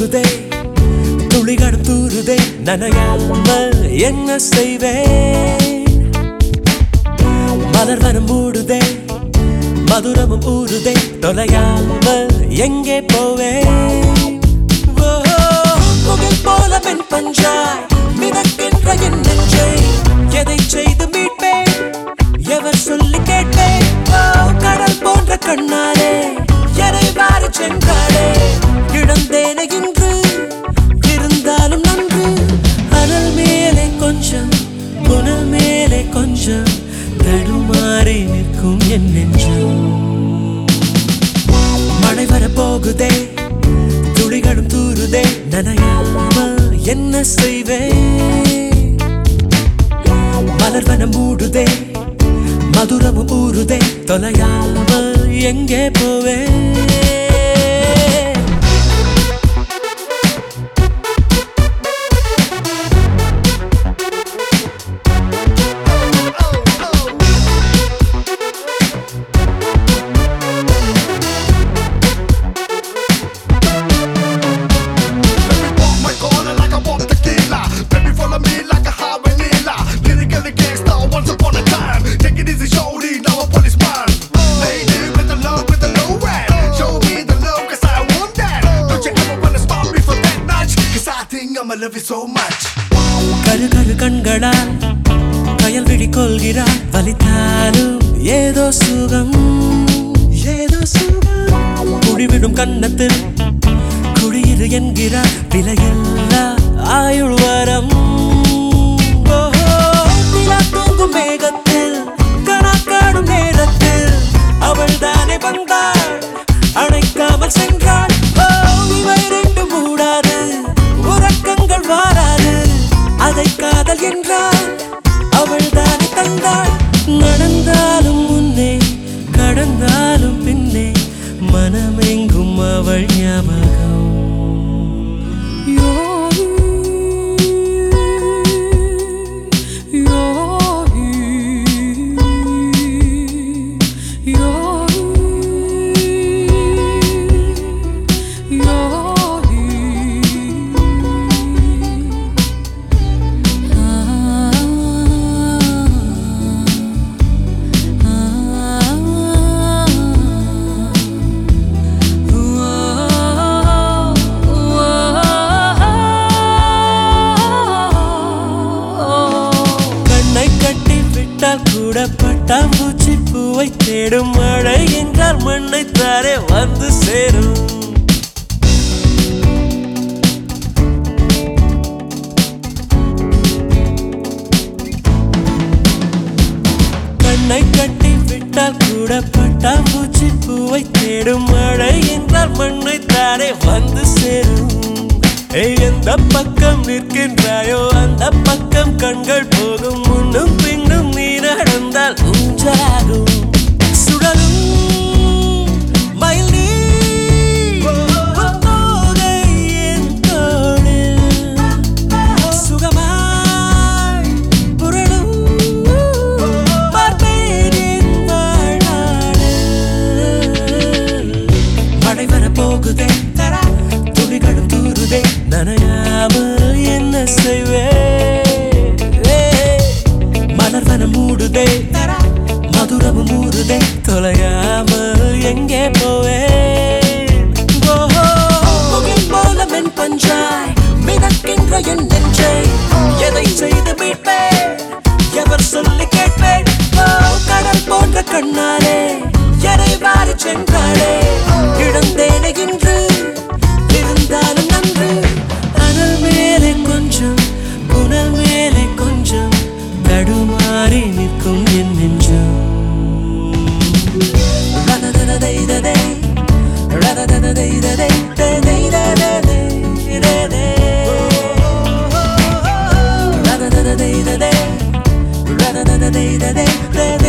போகுதே துளிகளும் தூருதே நனையாம என்ன செய்வேன் மலர் வனம் மூடுதே மதுரமும் ஊறுதே தொலையாம எங்கே போவேன் போல பெண் பஞ்சாய் மிதக்கின்ற என் நெஞ்சை எதை செய்து மீட்பேன் எவர் சொல்லி கேட்பேன் கடல் போன்ற கண்ணா இழந்தேன இருந்தாலும் நன்று. அனல் மேலே கொஞ்சம் புனல் மேலே கொஞ்சம் தடுமாறி நிற்கும் என் நெஞ்சம். மழை வரப்போகுதே துளிகளும் தூருதே நனையாமல் என்ன செய்வேன் மலர்வனம் மூடுதே மதுரமும் ஊறுதே தொலையாமல் எங்கே போவேன் கரு கரு கண்களால் கயல் விழி கொள்கிறார் வலித்தாலும் ஏதோ சுகம் ஏதோ சுகம். குழிவிடும் கன்னத்தில் குடியிரு என்கிறார். விலையில்லா ஆயுள் வரம். தூங்கும் மேகத்தில் கணக்காடும் நேரம். விட்டால் பூச்சி பூவை தேடும் மழை என்றால் மண்ணை தாரே வந்து சேரும். கண்ணை கட்டி விட்டால் கூட பட்டாம்பூச்சி பூவை தேடும் மழை என்றால் மண்ணை தாரே வந்து சேரும். எந்த பக்கம் நிற்கின்றாயோ அந்த பக்கம் கண்கள் போகும் day, they. day, day.